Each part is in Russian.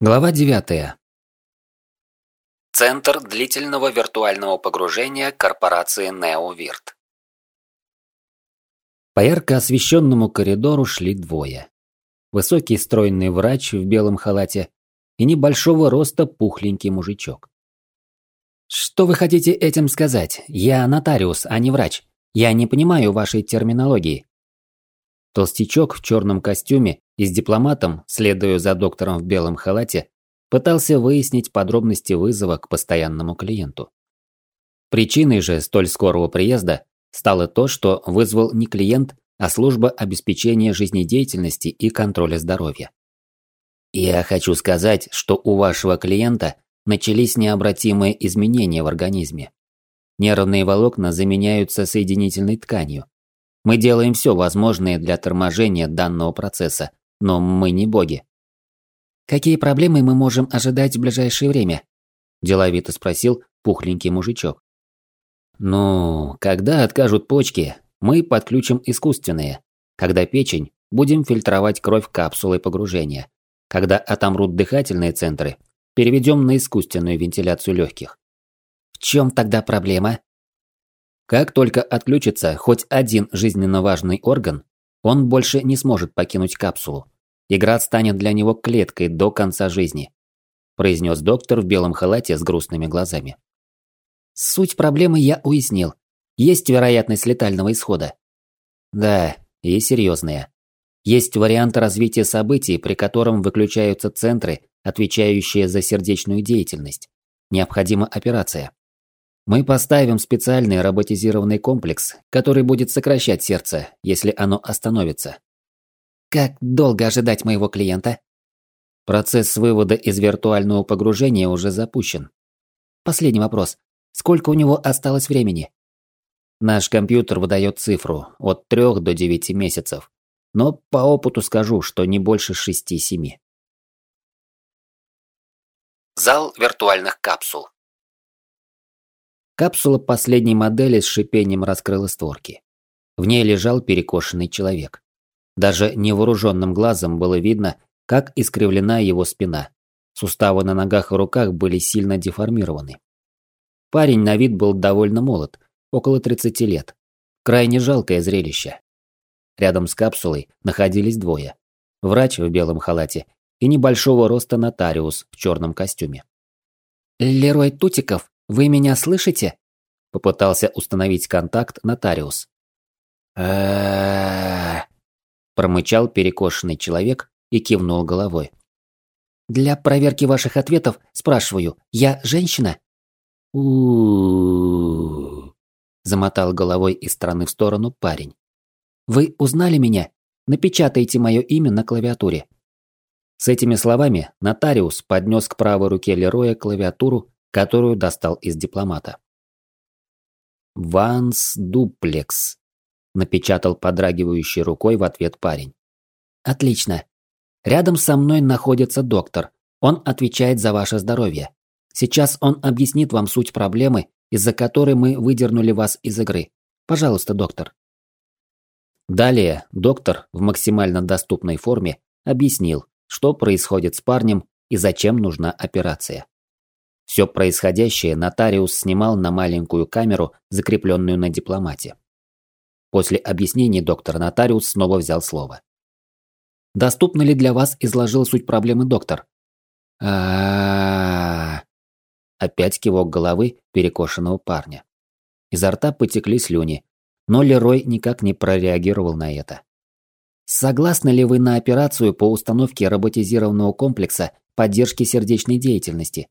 Глава 9. Центр длительного виртуального погружения корпорации NeoVirt. По ярко освещенному коридору шли двое. Высокий стройный врач в белом халате и небольшого роста пухленький мужичок. «Что вы хотите этим сказать? Я нотариус, а не врач. Я не понимаю вашей терминологии». Толстячок в черном костюме и с дипломатом, следуя за доктором в белом халате, пытался выяснить подробности вызова к постоянному клиенту. Причиной же столь скорого приезда стало то, что вызвал не клиент, а служба обеспечения жизнедеятельности и контроля здоровья. Я хочу сказать, что у вашего клиента начались необратимые изменения в организме. Нервные волокна заменяются соединительной тканью. Мы делаем все возможное для торможения данного процесса, но мы не боги. «Какие проблемы мы можем ожидать в ближайшее время?» – деловито спросил пухленький мужичок. «Ну, когда откажут почки, мы подключим искусственные. Когда печень, будем фильтровать кровь капсулой погружения. Когда отомрут дыхательные центры, переведем на искусственную вентиляцию легких. В чем тогда проблема? Как только отключится хоть один жизненно важный орган, он больше не сможет покинуть капсулу. Игра станет для него клеткой до конца жизни», – произнес доктор в белом халате с грустными глазами. «Суть проблемы я уяснил. Есть вероятность летального исхода?» «Да, и серьезная. Есть вариант развития событий, при котором выключаются центры, отвечающие за сердечную деятельность. Необходима операция. Мы поставим специальный роботизированный комплекс, который будет сокращать сердце, если оно остановится. Как долго ожидать моего клиента? Процесс вывода из виртуального погружения уже запущен. Последний вопрос. Сколько у него осталось времени? Наш компьютер выдает цифру от 3 до 9 месяцев. Но по опыту скажу, что не больше 6-7. Зал виртуальных капсул. Капсула последней модели с шипением раскрыла створки. В ней лежал перекошенный человек. Даже невооруженным глазом было видно, как искривлена его спина. Суставы на ногах и руках были сильно деформированы. Парень на вид был довольно молод, около 30 лет. Крайне жалкое зрелище. Рядом с капсулой находились двое. Врач в белом халате и небольшого роста нотариус в черном костюме. «Лерой Тутиков, вы меня слышите?» Попытался установить контакт нотариус. промычал перекошенный человек и кивнул головой. «Для проверки ваших ответов спрашиваю, я женщина?» у замотал головой из стороны в сторону парень. «Вы узнали меня? Напечатайте мое имя на клавиатуре». С этими словами нотариус поднес к правой руке Лероя клавиатуру которую достал из дипломата. «Ванс Дуплекс», – напечатал подрагивающей рукой в ответ парень. «Отлично. Рядом со мной находится доктор. Он отвечает за ваше здоровье. Сейчас он объяснит вам суть проблемы, из-за которой мы выдернули вас из игры. Пожалуйста, доктор». Далее доктор в максимально доступной форме объяснил, что происходит с парнем и зачем нужна операция. Все происходящее нотариус снимал на маленькую камеру, закрепленную на дипломате. После объяснений доктор нотариус снова взял слово. «Доступно ли для вас изложил суть проблемы доктор?» а Опять кивок головы перекошенного парня. Изо рта потекли слюни, но Лерой никак не прореагировал на это. Согласны ли вы на операцию по установке роботизированного комплекса поддержки сердечной деятельности?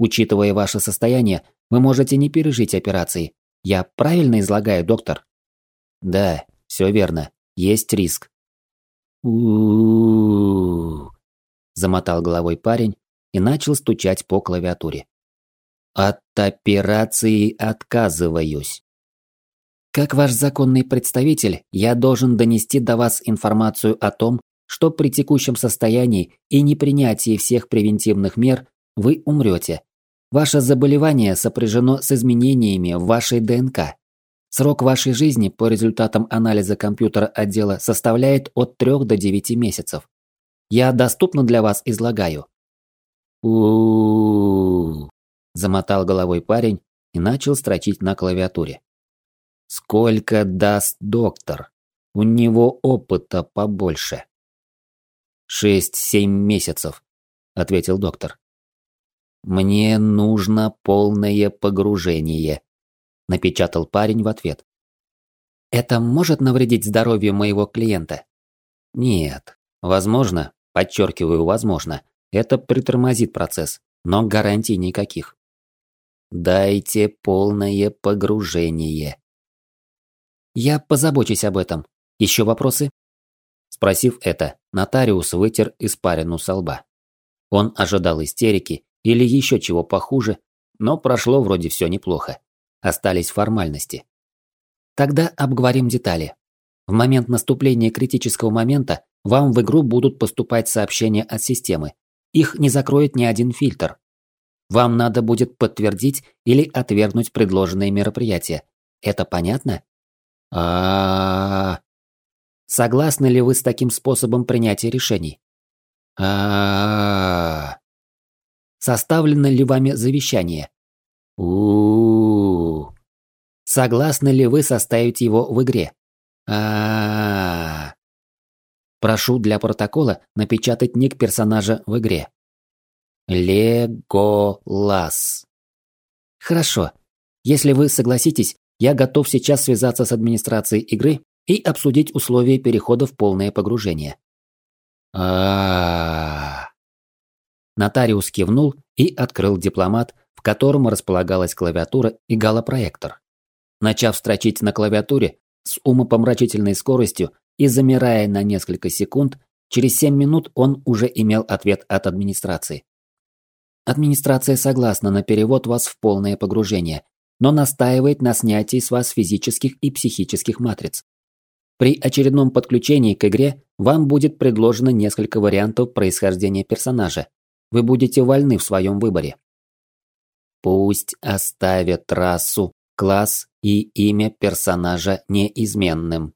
Учитывая ваше состояние, вы можете не пережить операции. Я правильно излагаю, доктор? Да, все верно. Есть риск. у замотал головой парень и начал стучать по клавиатуре. От операции отказываюсь. Как ваш законный представитель, я должен донести до вас информацию о том, что при текущем состоянии и непринятии всех превентивных мер вы умрете, Ваше заболевание сопряжено с изменениями в вашей ДНК. Срок вашей жизни по результатам анализа компьютера отдела составляет от 3 до 9 месяцев. Я доступно для вас излагаю. у замотал головой парень и начал строчить на клавиатуре. Сколько даст доктор? У него опыта побольше. Шесть-семь месяцев, ответил доктор. Мне нужно полное погружение, напечатал парень в ответ. Это может навредить здоровью моего клиента? Нет. Возможно, подчеркиваю, возможно, это притормозит процесс, но гарантий никаких. Дайте полное погружение. Я позабочусь об этом. Еще вопросы? Спросив это, нотариус вытер испарину со лба. Он ожидал истерики или еще чего похуже, но прошло вроде все неплохо. Остались формальности. Тогда обговорим детали. В момент наступления критического момента вам в игру будут поступать сообщения от системы. Их не закроет ни один фильтр. Вам надо будет подтвердить или отвергнуть предложенные мероприятия. Это понятно? А, Согласны ли вы с таким способом принятия решений? А, Составлено ли вами завещание? У, Согласны ли вы составить его в игре? А, Прошу для протокола напечатать ник персонажа в игре. Леголас. Хорошо. Если вы согласитесь, я готов сейчас связаться с администрацией игры и обсудить условия перехода в полное погружение. А. Нотариус кивнул и открыл дипломат, в котором располагалась клавиатура и галопроектор. Начав строчить на клавиатуре с умопомрачительной скоростью и замирая на несколько секунд, через 7 минут он уже имел ответ от администрации. Администрация согласна на перевод вас в полное погружение, но настаивает на снятии с вас физических и психических матриц. При очередном подключении к игре вам будет предложено несколько вариантов происхождения персонажа. Вы будете вольны в своем выборе. Пусть оставят расу, класс и имя персонажа неизменным.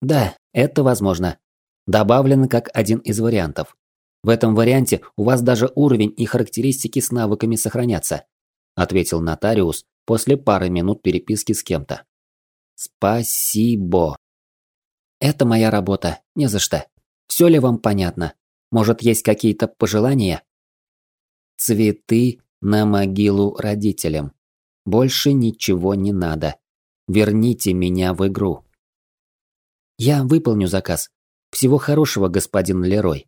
Да, это возможно. Добавлено как один из вариантов. В этом варианте у вас даже уровень и характеристики с навыками сохранятся, ответил нотариус после пары минут переписки с кем-то. Спасибо. Это моя работа, не за что. Все ли вам понятно? Может, есть какие-то пожелания? Цветы на могилу родителям. Больше ничего не надо. Верните меня в игру. Я выполню заказ. Всего хорошего, господин Лерой.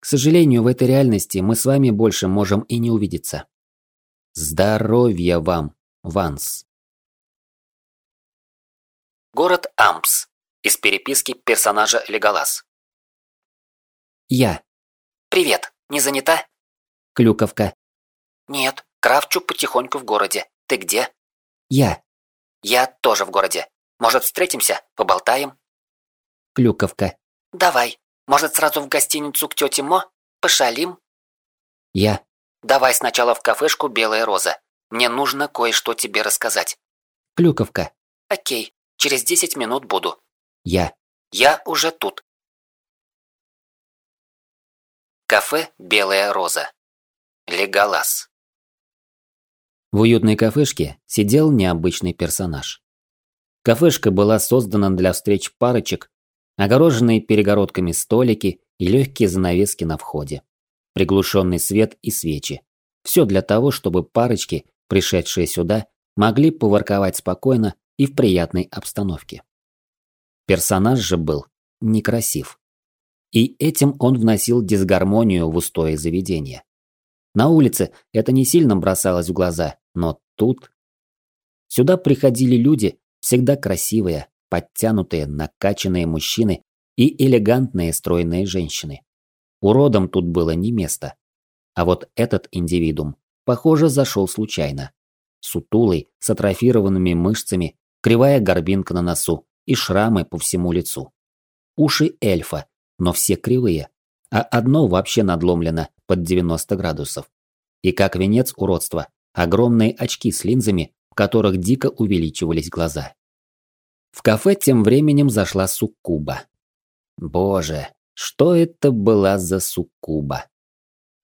К сожалению, в этой реальности мы с вами больше можем и не увидеться. Здоровья вам, Ванс. Город Ампс. Из переписки персонажа Леголас. Я. Привет, не занята? Клюковка. Нет, крафчу потихоньку в городе. Ты где? Я. Я тоже в городе. Может, встретимся, поболтаем? Клюковка. Давай, может, сразу в гостиницу к тете Мо? Пошалим?» «Я». «Давай сначала в кафешку «Белая роза». Мне нужно кое-что тебе рассказать». «Клюковка». «Окей, через десять минут буду». «Я». «Я уже тут». Кафе «Белая роза». Леголас. В уютной кафешке сидел необычный персонаж. Кафешка была создана для встреч парочек огороженные перегородками столики и легкие занавески на входе, приглушенный свет и свечи. Все для того, чтобы парочки, пришедшие сюда, могли поворковать спокойно и в приятной обстановке. Персонаж же был некрасив. И этим он вносил дисгармонию в устое заведение. На улице это не сильно бросалось в глаза, но тут... Сюда приходили люди, всегда красивые, подтянутые, накачанные мужчины и элегантные стройные женщины. Уродом тут было не место. А вот этот индивидуум, похоже, зашел случайно. Сутулый, с атрофированными мышцами, кривая горбинка на носу и шрамы по всему лицу. Уши эльфа, но все кривые, а одно вообще надломлено под 90 градусов. И как венец уродства, огромные очки с линзами, в которых дико увеличивались глаза. В кафе тем временем зашла суккуба. Боже, что это была за суккуба?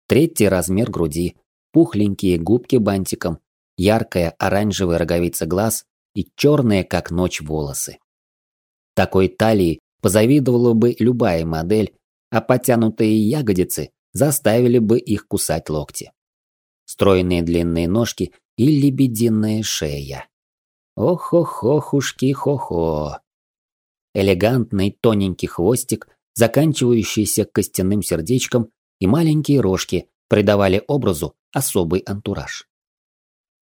третий размер груди, пухленькие губки бантиком, яркая оранжевая роговица глаз и черные, как ночь, волосы. Такой талии позавидовала бы любая модель, а потянутые ягодицы заставили бы их кусать локти. Стройные длинные ножки и лебединая шея. Ох-ох-охушки-хо-хо. Элегантный тоненький хвостик, заканчивающийся костяным сердечком, и маленькие рожки придавали образу особый антураж.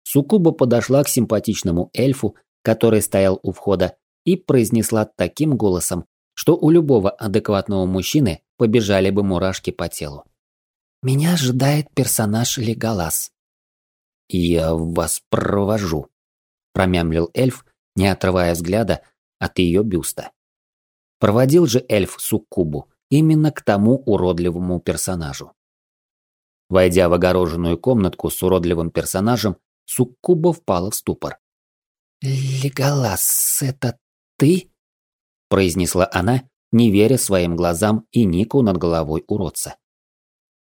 Сукуба подошла к симпатичному эльфу, который стоял у входа, и произнесла таким голосом, что у любого адекватного мужчины побежали бы мурашки по телу. «Меня ожидает персонаж Леголас». «Я вас провожу», – промямлил эльф, не отрывая взгляда от ее бюста. Проводил же эльф Суккубу именно к тому уродливому персонажу. Войдя в огороженную комнатку с уродливым персонажем, Суккуба впала в ступор. «Леголас, это ты?» – произнесла она, не веря своим глазам и нику над головой уродца.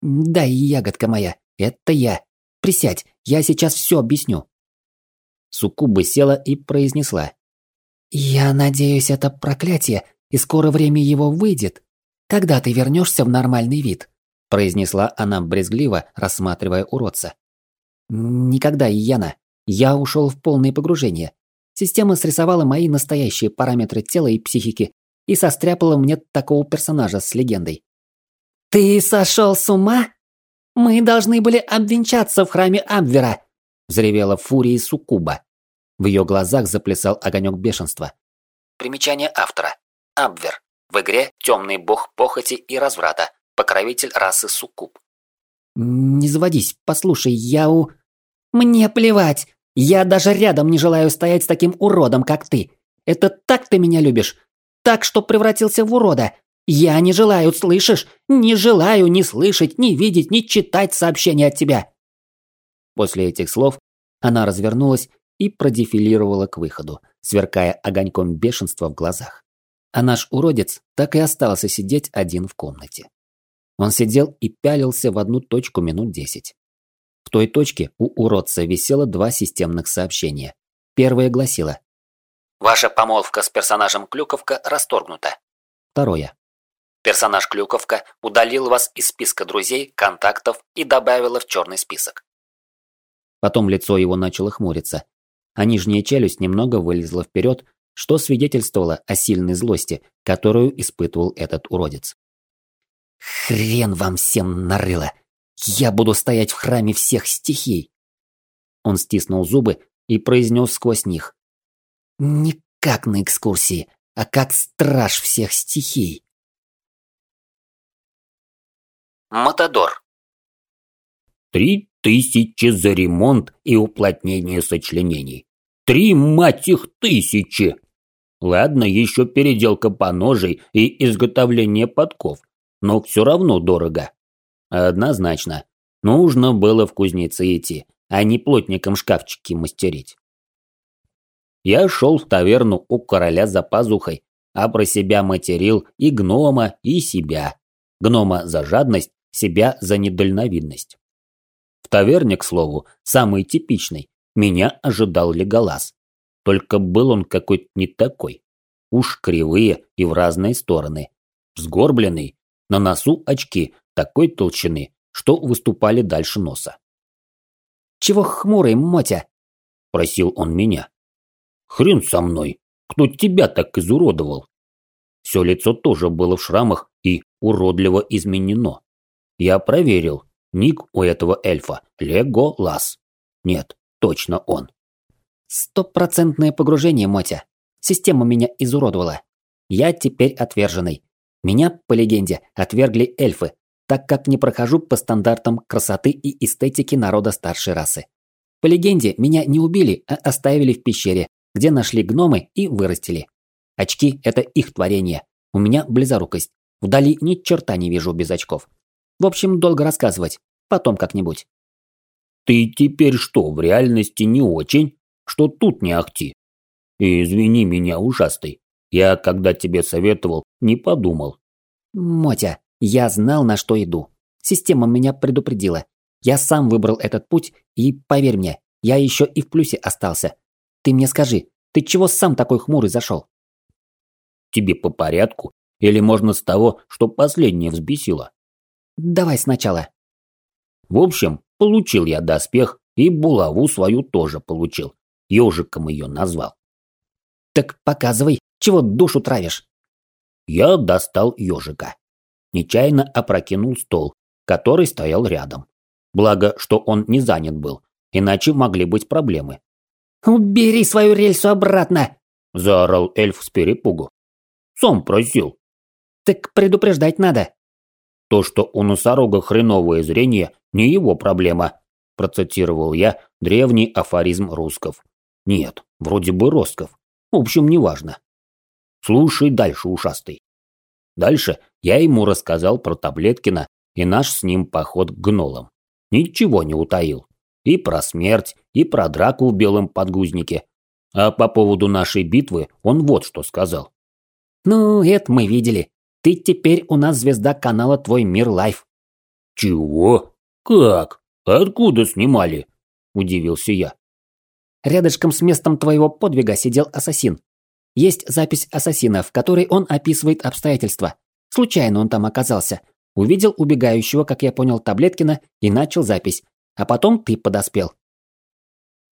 «Да, ягодка моя, это я. Присядь, я сейчас все объясню». Суккуба села и произнесла. «Я надеюсь, это проклятие, и скоро время его выйдет. Когда ты вернешься в нормальный вид?» произнесла она брезгливо, рассматривая уродца. «Никогда, Яна. Я ушел в полное погружение. Система срисовала мои настоящие параметры тела и психики и состряпала мне такого персонажа с легендой. «Ты сошел с ума? Мы должны были обвенчаться в храме Абвера!» взревела фурия Сукуба. В ее глазах заплясал огонек бешенства. Примечание автора. Абвер. В игре темный бог похоти и разврата, покровитель расы Суккуб. «Не заводись, послушай, я у...» «Мне плевать! Я даже рядом не желаю стоять с таким уродом, как ты! Это так ты меня любишь! Так, что превратился в урода! Я не желаю, слышишь? Не желаю ни слышать, ни видеть, ни читать сообщения от тебя!» После этих слов она развернулась и продефилировала к выходу, сверкая огоньком бешенства в глазах. А наш уродец так и остался сидеть один в комнате. Он сидел и пялился в одну точку минут десять. В той точке у уродца висело два системных сообщения. Первое гласило «Ваша помолвка с персонажем Клюковка расторгнута». Второе. Персонаж Клюковка удалил вас из списка друзей, контактов и добавила в черный список. Потом лицо его начало хмуриться, а нижняя челюсть немного вылезла вперед, что свидетельствовало о сильной злости, которую испытывал этот уродец. Хрен вам всем нарыло! Я буду стоять в храме всех стихий!» Он стиснул зубы и произнес сквозь них. «Не как на экскурсии, а как страж всех стихий!» Матадор. Три тысячи за ремонт и уплотнение сочленений. Три, мать их, тысячи! Ладно, еще переделка поножей и изготовление подков но все равно дорого. Однозначно, нужно было в кузнецы идти, а не плотником шкафчики мастерить. Я шел в таверну у короля за пазухой, а про себя материл и гнома, и себя. Гнома за жадность, себя за недальновидность. В таверне, к слову, самый типичный, меня ожидал Леголас. Только был он какой-то не такой. Уж кривые и в разные стороны. Сгорбленный, на носу очки такой толщины, что выступали дальше носа. «Чего хмурый, Мотя?» – просил он меня. «Хрен со мной! Кто тебя так изуродовал?» Все лицо тоже было в шрамах и уродливо изменено. Я проверил. Ник у этого эльфа – Лего Лас. Нет, точно он. Стопроцентное погружение, Мотя. Система меня изуродовала. Я теперь отверженный. Меня, по легенде, отвергли эльфы, так как не прохожу по стандартам красоты и эстетики народа старшей расы. По легенде, меня не убили, а оставили в пещере, где нашли гномы и вырастили. Очки – это их творение. У меня близорукость. Вдали ни черта не вижу без очков. В общем, долго рассказывать. Потом как-нибудь. Ты теперь что, в реальности не очень? Что тут не ахти? Извини меня, ужасный. Я, когда тебе советовал, не подумал. Мотя, я знал, на что иду. Система меня предупредила. Я сам выбрал этот путь, и, поверь мне, я еще и в плюсе остался. Ты мне скажи, ты чего сам такой хмурый зашел? Тебе по порядку? Или можно с того, что последнее взбесило? Давай сначала. В общем, получил я доспех, и булаву свою тоже получил. Ежиком ее назвал. Так показывай, чего душу травишь? Я достал ежика. Нечаянно опрокинул стол, который стоял рядом. Благо, что он не занят был, иначе могли быть проблемы. «Убери свою рельсу обратно!» – заорал эльф с перепугу. «Сам просил». «Так предупреждать надо». «То, что у носорога хреновое зрение, не его проблема», – процитировал я древний афоризм руссков. Нет, вроде бы ростков. В общем, неважно. Слушай дальше, ушастый. Дальше я ему рассказал про Таблеткина и наш с ним поход к гнолам. Ничего не утаил. И про смерть, и про драку в белом подгузнике. А по поводу нашей битвы он вот что сказал. «Ну, это мы видели. Ты теперь у нас звезда канала «Твой мир лайф». «Чего? Как? Откуда снимали?» – удивился я. Рядышком с местом твоего подвига сидел ассасин. Есть запись ассасина, в которой он описывает обстоятельства. Случайно он там оказался. Увидел убегающего, как я понял, Таблеткина и начал запись. А потом ты подоспел.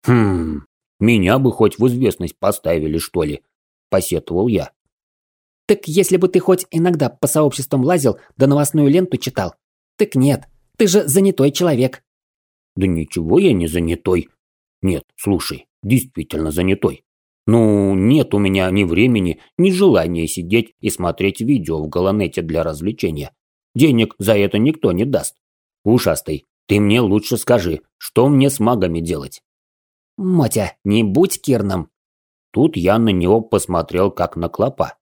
«Хм, меня бы хоть в известность поставили, что ли?» – посетовал я. «Так если бы ты хоть иногда по сообществам лазил, да новостную ленту читал. Так нет, ты же занятой человек». «Да ничего я не занятой. Нет, слушай, действительно занятой. Ну, нет у меня ни времени, ни желания сидеть и смотреть видео в Галанете для развлечения. Денег за это никто не даст. Ушастый, ты мне лучше скажи, что мне с магами делать? Мотя, не будь Кирном. Тут я на него посмотрел как на клопа.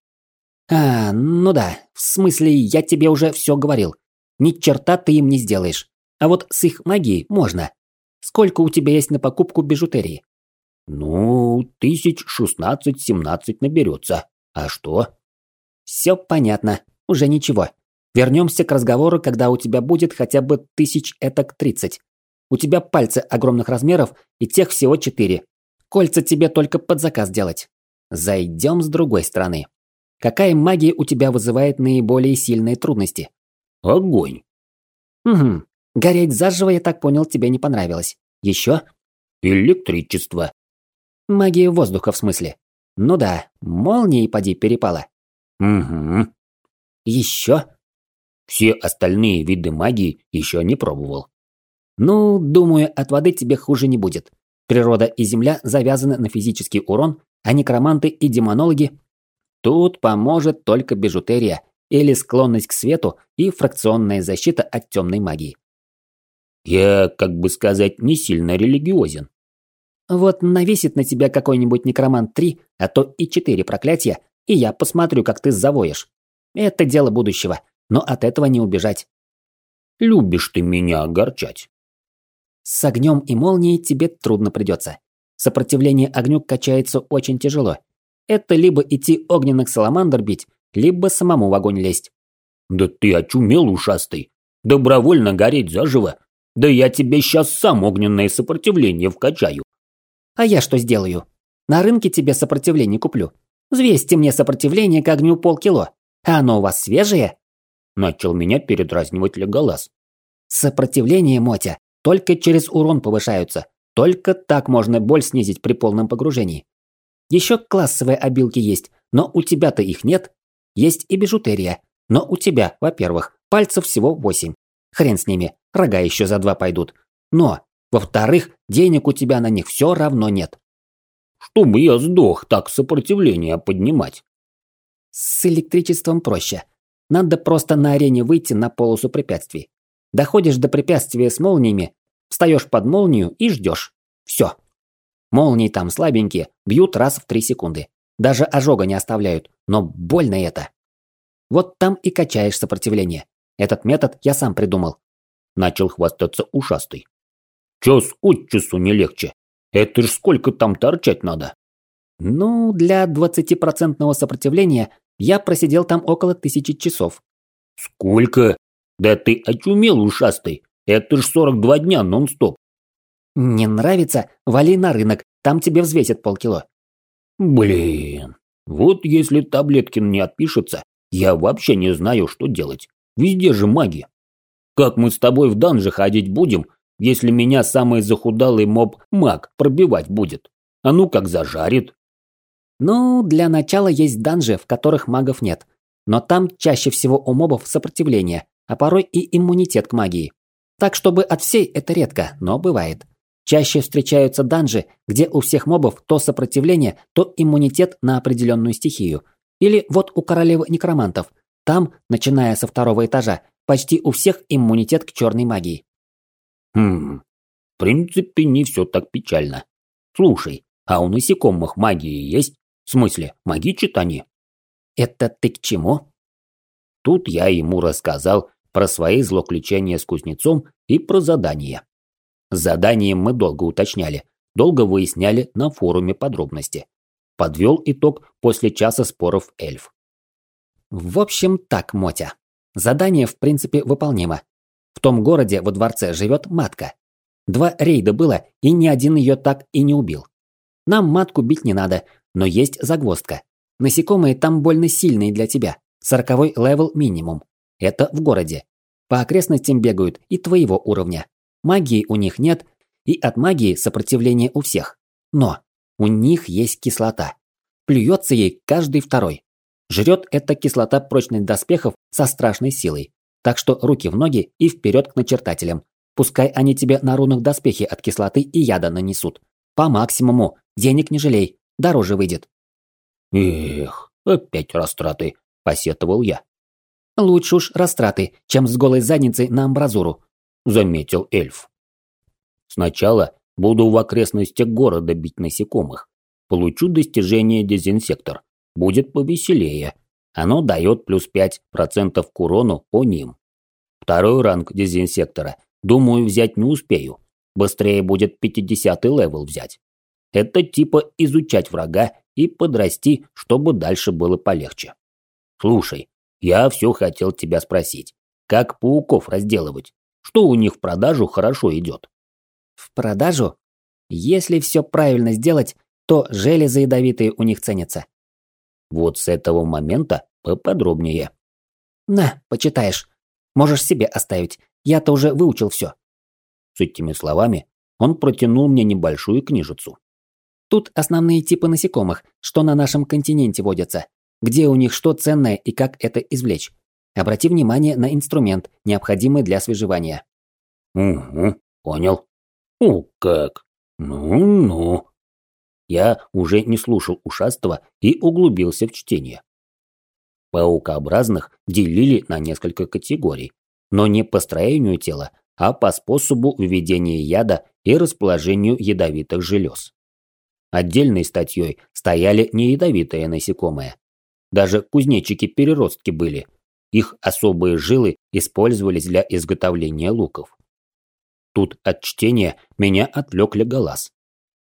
А, ну да, в смысле, я тебе уже все говорил. Ни черта ты им не сделаешь. А вот с их магией можно. Сколько у тебя есть на покупку бижутерии? Ну, тысяч шестнадцать-семнадцать наберется. А что? Все понятно. Уже ничего. Вернемся к разговору, когда у тебя будет хотя бы тысяч этак тридцать. У тебя пальцы огромных размеров и тех всего четыре. Кольца тебе только под заказ делать. Зайдем с другой стороны. Какая магия у тебя вызывает наиболее сильные трудности? Огонь. Угу. Гореть заживо, я так понял, тебе не понравилось. Еще? Электричество. Магия воздуха в смысле. Ну да, молнией поди перепала. Угу. Еще? Все остальные виды магии еще не пробовал. Ну, думаю, от воды тебе хуже не будет. Природа и Земля завязаны на физический урон, а некроманты и демонологи... Тут поможет только бижутерия или склонность к свету и фракционная защита от темной магии. Я, как бы сказать, не сильно религиозен. Вот навесит на тебя какой-нибудь некромант три, а то и четыре проклятия, и я посмотрю, как ты завоешь. Это дело будущего, но от этого не убежать. Любишь ты меня огорчать. С огнем и молнией тебе трудно придется. Сопротивление огню качается очень тяжело. Это либо идти огненных саламандр бить, либо самому в огонь лезть. Да ты очумел, ушастый. Добровольно гореть заживо. Да я тебе сейчас сам огненное сопротивление вкачаю. А я что сделаю? На рынке тебе сопротивление куплю. Взвесьте мне сопротивление к огню полкило. А оно у вас свежее?» Начал меня передразнивать Леголас. «Сопротивление, Мотя, только через урон повышаются. Только так можно боль снизить при полном погружении. Еще классовые обилки есть, но у тебя-то их нет. Есть и бижутерия, но у тебя, во-первых, пальцев всего восемь. Хрен с ними, рога еще за два пойдут. Но во-вторых, денег у тебя на них все равно нет. Чтобы я сдох, так сопротивление поднимать. С электричеством проще. Надо просто на арене выйти на полосу препятствий. Доходишь до препятствия с молниями, встаешь под молнию и ждешь. Все. Молнии там слабенькие, бьют раз в три секунды. Даже ожога не оставляют, но больно это. Вот там и качаешь сопротивление. Этот метод я сам придумал. Начал хвастаться ушастый. Час от часу не легче. Это ж сколько там торчать надо? Ну, для 20% сопротивления я просидел там около тысячи часов. Сколько? Да ты очумел, ушастый. Это ж 42 дня нон-стоп. Не нравится? Вали на рынок, там тебе взвесят полкило. Блин, вот если Таблеткин не отпишется, я вообще не знаю, что делать. Везде же маги. Как мы с тобой в данже ходить будем, если меня самый захудалый моб-маг пробивать будет? А ну как зажарит. Ну, для начала есть данжи, в которых магов нет. Но там чаще всего у мобов сопротивление, а порой и иммунитет к магии. Так, чтобы от всей это редко, но бывает. Чаще встречаются данжи, где у всех мобов то сопротивление, то иммунитет на определенную стихию. Или вот у королевы некромантов. Там, начиная со второго этажа, почти у всех иммунитет к черной магии. Хм, в принципе, не все так печально. Слушай, а у насекомых магии есть? В смысле, магичат они? Это ты к чему? Тут я ему рассказал про свои злоключения с кузнецом и про задание. Заданием мы долго уточняли, долго выясняли на форуме подробности. Подвел итог после часа споров эльф. В общем так, Мотя. Задание в принципе выполнимо. В том городе во дворце живет матка. Два рейда было, и ни один ее так и не убил. Нам матку бить не надо, но есть загвоздка. Насекомые там больно сильные для тебя. Сороковой level минимум. Это в городе. По окрестностям бегают и твоего уровня. Магии у них нет, и от магии сопротивление у всех. Но у них есть кислота. Плюется ей каждый второй. Жрет эта кислота прочность доспехов со страшной силой. Так что руки в ноги и вперед к начертателям. Пускай они тебе на рунах доспехи от кислоты и яда нанесут. По максимуму. Денег не жалей. Дороже выйдет. Эх, опять растраты, посетовал я. Лучше уж растраты, чем с голой задницей на амбразуру, заметил эльф. Сначала буду в окрестностях города бить насекомых. Получу достижение дезинсектор. Будет повеселее. Оно дает плюс 5% к урону по ним. Второй ранг дезинсектора. Думаю, взять не успею. Быстрее будет 50 level взять. Это типа изучать врага и подрасти, чтобы дальше было полегче. Слушай, я все хотел тебя спросить. Как пауков разделывать? Что у них в продажу хорошо идет? В продажу? Если все правильно сделать, то железы ядовитые у них ценятся. Вот с этого момента поподробнее. На, почитаешь. Можешь себе оставить. Я-то уже выучил все. С этими словами он протянул мне небольшую книжицу. Тут основные типы насекомых, что на нашем континенте водятся. Где у них что ценное и как это извлечь. Обрати внимание на инструмент, необходимый для свежевания. Угу, понял. О, как? Ну-ну. Я уже не слушал ушастого и углубился в чтение. Паукообразных делили на несколько категорий, но не по строению тела, а по способу введения яда и расположению ядовитых желез. Отдельной статьей стояли неядовитые насекомые. Даже кузнечики-переростки были. Их особые жилы использовались для изготовления луков. Тут от чтения меня отвлек Леголас.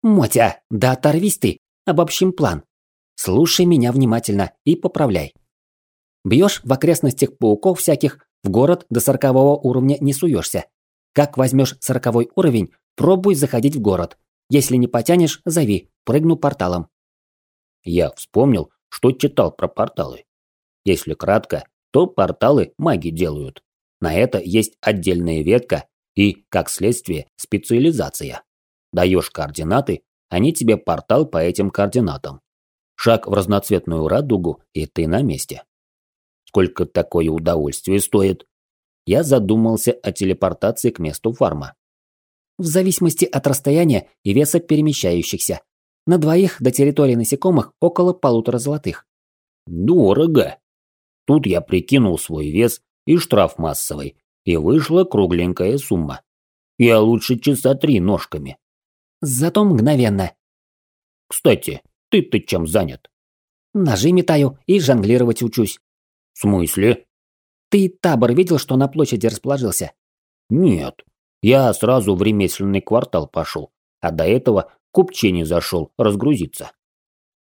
«Мотя, да оторвись ты! Обобщим план. Слушай меня внимательно и поправляй. Бьешь в окрестностях пауков всяких, в город до сорокового уровня не суешься. Как возьмешь сороковой уровень, пробуй заходить в город. Если не потянешь, зови, прыгну порталом. Я вспомнил, что читал про порталы. Если кратко, то порталы маги делают. На это есть отдельная ветка и, как следствие, специализация. Даешь координаты, они тебе портал по этим координатам. Шаг в разноцветную радугу, и ты на месте. Сколько такое удовольствие стоит? Я задумался о телепортации к месту фарма в зависимости от расстояния и веса перемещающихся. На двоих до территории насекомых около полутора золотых. Дорого. Тут я прикинул свой вес и штраф массовый, и вышла кругленькая сумма. Я лучше часа три ножками. Зато мгновенно. Кстати, ты-то чем занят? Ножи метаю и жонглировать учусь. В смысле? Ты табор видел, что на площади расположился? Нет, я сразу в ремесленный квартал пошел, а до этого к Купчине зашел разгрузиться.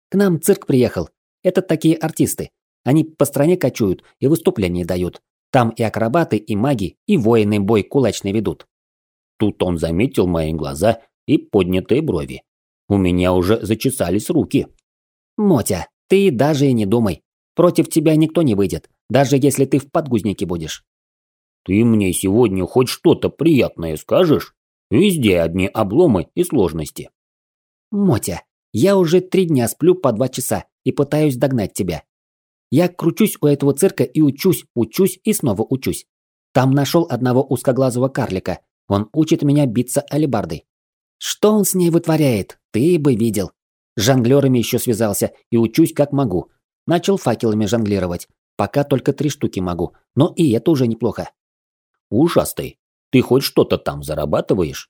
К нам цирк приехал. Это такие артисты. Они по стране кочуют и выступления дают. Там и акробаты, и маги, и воины бой кулачный ведут. Тут он заметил мои глаза и поднятые брови. У меня уже зачесались руки. Мотя, ты даже и не думай. Против тебя никто не выйдет, даже если ты в подгузнике будешь. Ты мне сегодня хоть что-то приятное скажешь? Везде одни обломы и сложности. Мотя, я уже три дня сплю по два часа и пытаюсь догнать тебя. Я кручусь у этого цирка и учусь, учусь и снова учусь. Там нашел одного узкоглазого карлика. Он учит меня биться алебардой. Что он с ней вытворяет, ты бы видел. С жонглерами еще связался и учусь как могу. Начал факелами жонглировать. Пока только три штуки могу, но и это уже неплохо. Ужасный. Ты хоть что-то там зарабатываешь?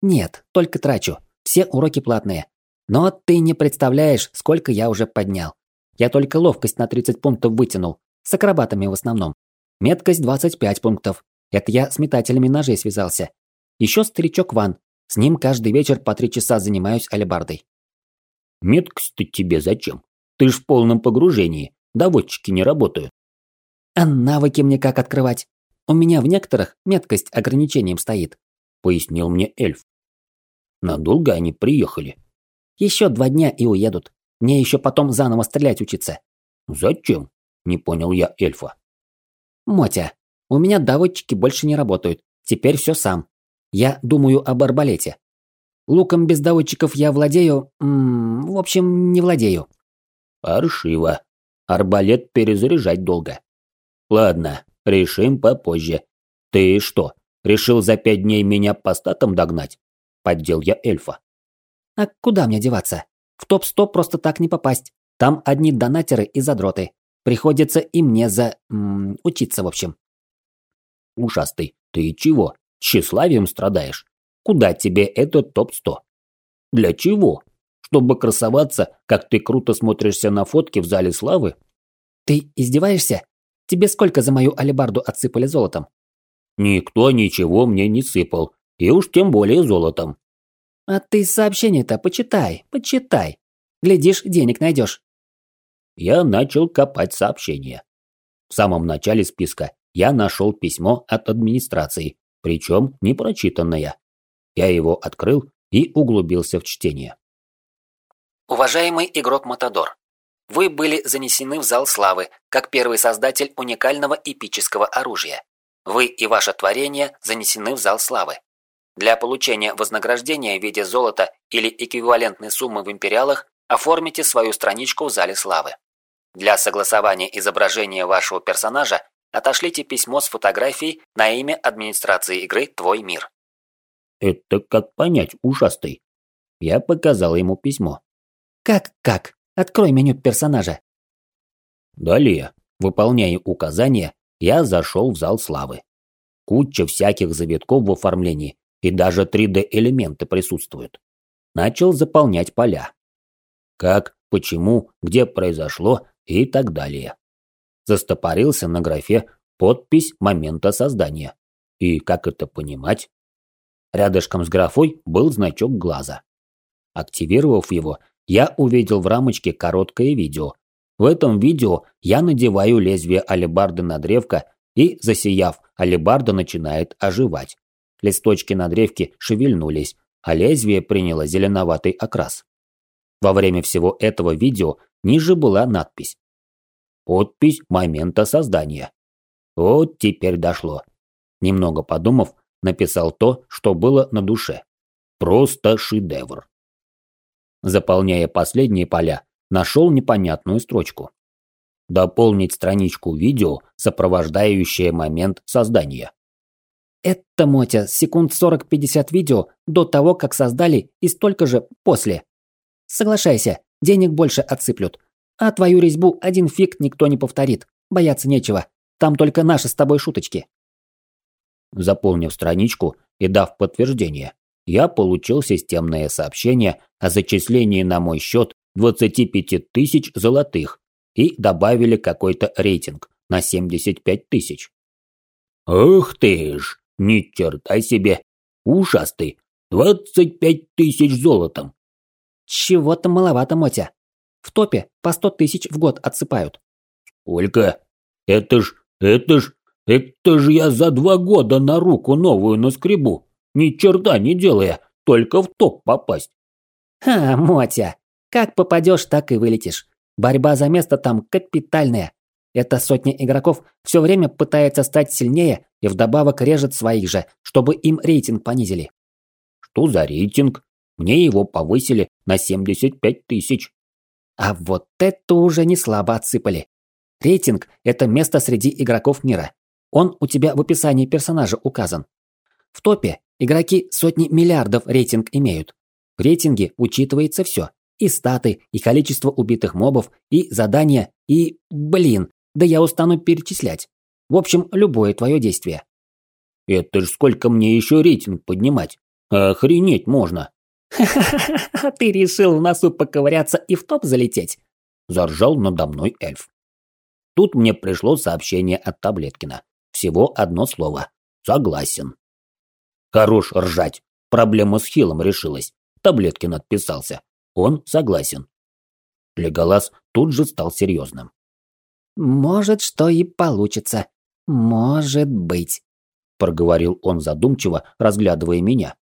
Нет, только трачу. Все уроки платные. Но ты не представляешь, сколько я уже поднял. Я только ловкость на 30 пунктов вытянул. С акробатами в основном. Меткость 25 пунктов. Это я с метателями ножей связался. Еще старичок Ван. С ним каждый вечер по три часа занимаюсь алебардой. Меткость-то тебе зачем? Ты ж в полном погружении. Доводчики не работают. А навыки мне как открывать? У меня в некоторых меткость ограничением стоит. Пояснил мне эльф. Надолго они приехали? Еще два дня и уедут. Мне еще потом заново стрелять учиться. Зачем? Не понял я эльфа. Мотя, у меня доводчики больше не работают. Теперь все сам. Я думаю об арбалете. Луком без доводчиков я владею... М -м, в общем, не владею. Паршиво. Арбалет перезаряжать долго. Ладно, решим попозже. Ты что, решил за пять дней меня по статам догнать? Поддел я эльфа. А куда мне деваться? В топ-100 просто так не попасть. Там одни донатеры и задроты. Приходится и мне за... М, учиться, в общем. Ушастый, ты чего? Тщеславием страдаешь? Куда тебе этот топ-100? Для чего? Чтобы красоваться, как ты круто смотришься на фотке в зале славы? Ты издеваешься? Тебе сколько за мою алебарду отсыпали золотом? Никто ничего мне не сыпал. И уж тем более золотом. А ты сообщение-то почитай, почитай. Глядишь, денег найдешь. Я начал копать сообщения. В самом начале списка я нашел письмо от администрации, причем непрочитанное. Я его открыл и углубился в чтение. Уважаемый игрок Матадор, вы были занесены в зал славы как первый создатель уникального эпического оружия. Вы и ваше творение занесены в зал славы. Для получения вознаграждения в виде золота или эквивалентной суммы в империалах оформите свою страничку в Зале Славы. Для согласования изображения вашего персонажа отошлите письмо с фотографией на имя администрации игры «Твой мир». Это как понять, ужасный. Я показал ему письмо. Как-как? Открой меню персонажа. Далее, выполняя указания, я зашел в зал славы. Куча всяких завитков в оформлении, и даже 3D-элементы присутствуют. Начал заполнять поля. Как, почему, где произошло и так далее. Застопорился на графе «Подпись момента создания». И как это понимать? Рядышком с графой был значок глаза. Активировав его, я увидел в рамочке короткое видео. В этом видео я надеваю лезвие алебарды на древко и, засияв, алебарда начинает оживать. Листочки на древке шевельнулись, а лезвие приняло зеленоватый окрас. Во время всего этого видео ниже была надпись. Подпись момента создания. Вот теперь дошло. Немного подумав, написал то, что было на душе. Просто шедевр. Заполняя последние поля, нашел непонятную строчку. Дополнить страничку видео, сопровождающее момент создания. Это, Мотя, секунд 40-50 видео до того, как создали, и столько же после. Соглашайся, денег больше отсыплют. А твою резьбу один фиг никто не повторит. Бояться нечего. Там только наши с тобой шуточки. Заполнив страничку и дав подтверждение, я получил системное сообщение о зачислении на мой счет 25 тысяч золотых и добавили какой-то рейтинг на 75 тысяч. Ах ты ж! Ни черта себе! Ушастый! Двадцать пять тысяч золотом! Чего-то маловато, Мотя. В топе по сто тысяч в год отсыпают. Сколько? Это ж, это ж, Это же я за два года на руку новую наскребу, ни черта не делая, только в топ попасть. Ха, Мотя, как попадешь, так и вылетишь. Борьба за место там капитальная. Эта сотня игроков все время пытается стать сильнее и вдобавок режет своих же, чтобы им рейтинг понизили. Что за рейтинг? Мне его повысили на 75 тысяч. А вот это уже не слабо отсыпали. Рейтинг – это место среди игроков мира. Он у тебя в описании персонажа указан. В топе игроки сотни миллиардов рейтинг имеют. В рейтинге учитывается все. И статы, и количество убитых мобов, и задания, и... Блин, да я устану перечислять. В общем, любое твое действие. Это ж сколько мне еще рейтинг поднимать? Охренеть можно. «Ха-ха-ха, ты решил в носу поковыряться и в топ залететь?» Заржал надо мной эльф. Тут мне пришло сообщение от Таблеткина. Всего одно слово. Согласен. Хорош ржать. Проблема с Хилом решилась. Таблеткин отписался. Он согласен. Леголас тут же стал серьезным. «Может, что и получится. Может быть», – проговорил он задумчиво, разглядывая меня.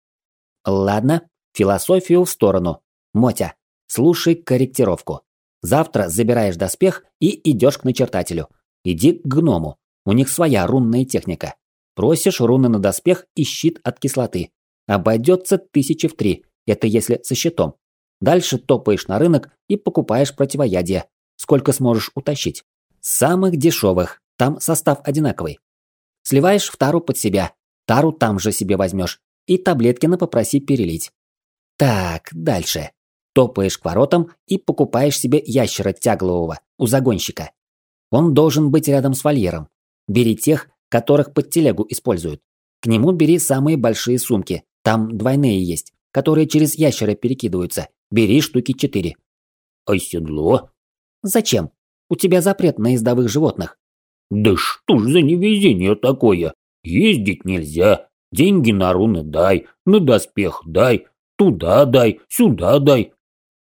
«Ладно, Философию в сторону. Мотя, слушай корректировку. Завтра забираешь доспех и идешь к начертателю. Иди к гному. У них своя рунная техника. Просишь руны на доспех и щит от кислоты. Обойдется тысячи в три. Это если со щитом. Дальше топаешь на рынок и покупаешь противоядие. Сколько сможешь утащить. Самых дешевых. Там состав одинаковый. Сливаешь в тару под себя. Тару там же себе возьмешь. И таблетки на попроси перелить. Так, дальше. Топаешь к воротам и покупаешь себе ящера тяглового у загонщика. Он должен быть рядом с вольером. Бери тех, которых под телегу используют. К нему бери самые большие сумки. Там двойные есть, которые через ящера перекидываются. Бери штуки четыре. А седло? Зачем? У тебя запрет на ездовых животных. Да что ж за невезение такое? Ездить нельзя. Деньги на руны дай, на доспех дай, Туда дай, сюда дай.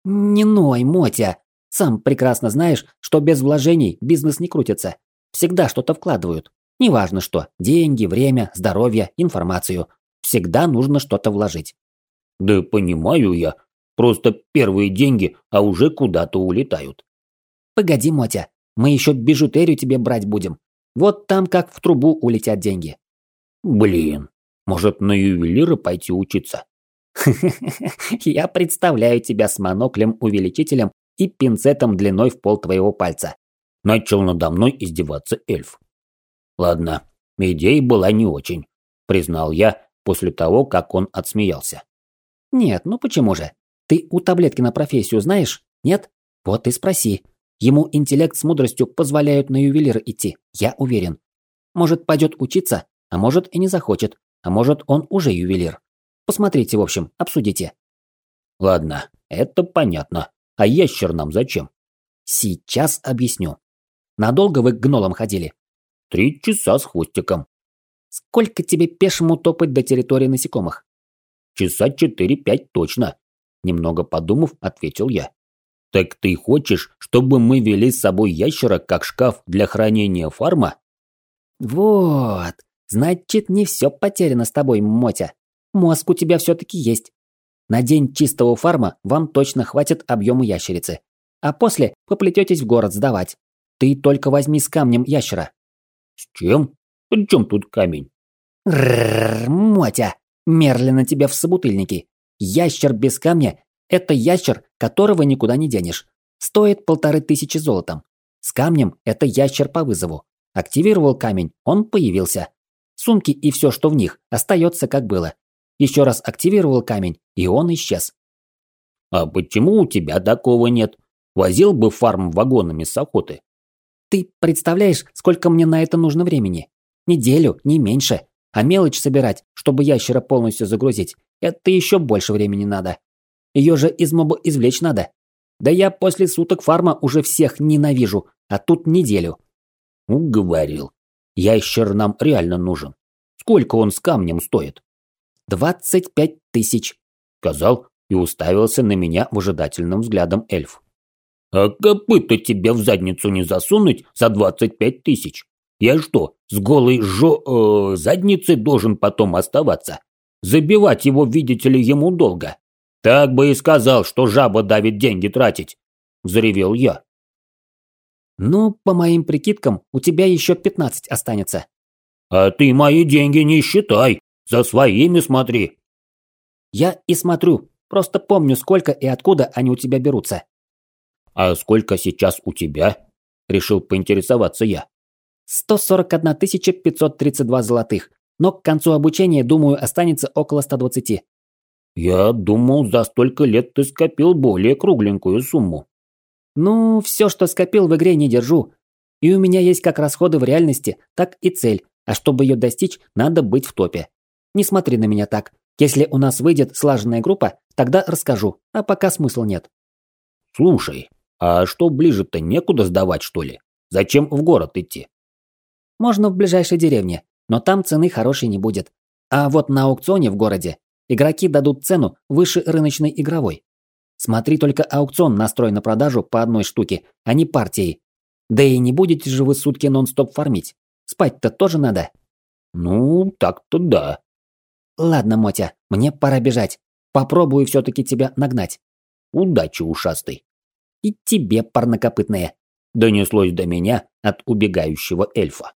Не ной, Мотя. Сам прекрасно знаешь, что без вложений бизнес не крутится. Всегда что-то вкладывают. Неважно что. Деньги, время, здоровье, информацию. Всегда нужно что-то вложить. Да понимаю я. Просто первые деньги, а уже куда-то улетают. Погоди, Мотя. Мы еще бижутерию тебе брать будем. Вот там как в трубу улетят деньги. Блин, может на ювелира пойти учиться? Я представляю тебя с моноклем-увеличителем и пинцетом длиной в пол твоего пальца. Начал надо мной издеваться эльф. Ладно, идея была не очень, признал я после того, как он отсмеялся. Нет, ну почему же? Ты у таблетки на профессию знаешь? Нет? Вот и спроси. Ему интеллект с мудростью позволяют на ювелира идти, я уверен. Может, пойдет учиться, а может и не захочет, а может он уже ювелир. Посмотрите, в общем, обсудите. Ладно, это понятно. А ящер нам зачем? Сейчас объясню. Надолго вы к гнолам ходили? Три часа с хвостиком. Сколько тебе пешему топать до территории насекомых? Часа четыре-пять точно. Немного подумав, ответил я. Так ты хочешь, чтобы мы вели с собой ящера как шкаф для хранения фарма? Вот. Значит, не все потеряно с тобой, Мотя. Мозг у тебя все-таки есть. На день чистого фарма вам точно хватит объема ящерицы. А после поплететесь в город сдавать. Ты только возьми с камнем ящера. С чем? При чем тут камень? Рррр, Мотя, мерли на тебя в собутыльники. Ящер без камня – это ящер, которого никуда не денешь. Стоит полторы тысячи золотом. С камнем – это ящер по вызову. Активировал камень, он появился. Сумки и все, что в них, остается как было. Еще раз активировал камень, и он исчез. А почему у тебя такого нет? Возил бы фарм вагонами с охоты. Ты представляешь, сколько мне на это нужно времени? Неделю, не меньше. А мелочь собирать, чтобы ящера полностью загрузить, это еще больше времени надо. Ее же из моба извлечь надо. Да я после суток фарма уже всех ненавижу, а тут неделю. Уговорил. Ящер нам реально нужен. Сколько он с камнем стоит? «Двадцать пять тысяч», – сказал и уставился на меня выжидательным взглядом эльф. «А копыта тебе в задницу не засунуть за двадцать пять тысяч?» Я что, с голой жо... Э, задницей должен потом оставаться? Забивать его, видите ли, ему долго. Так бы и сказал, что жаба давит деньги тратить. Заревел я. Ну, по моим прикидкам, у тебя еще 15 останется. А ты мои деньги не считай. За своими смотри. Я и смотрю. Просто помню, сколько и откуда они у тебя берутся. А сколько сейчас у тебя? Решил поинтересоваться я. 141 532 золотых. Но к концу обучения, думаю, останется около 120. Я думал, за столько лет ты скопил более кругленькую сумму. Ну, все, что скопил в игре, не держу. И у меня есть как расходы в реальности, так и цель. А чтобы ее достичь, надо быть в топе. Не смотри на меня так. Если у нас выйдет слаженная группа, тогда расскажу, а пока смысла нет. Слушай, а что ближе-то некуда сдавать, что ли? Зачем в город идти? Можно в ближайшей деревне, но там цены хорошей не будет. А вот на аукционе в городе игроки дадут цену выше рыночной игровой. Смотри только аукцион настрой на продажу по одной штуке, а не партии. Да и не будете же вы сутки нон-стоп фармить. Спать-то тоже надо. Ну, так-то да. Ладно, Мотя, мне пора бежать. Попробую все-таки тебя нагнать. Удачи, ушастый. И тебе, парнокопытные. Донеслось до меня от убегающего эльфа.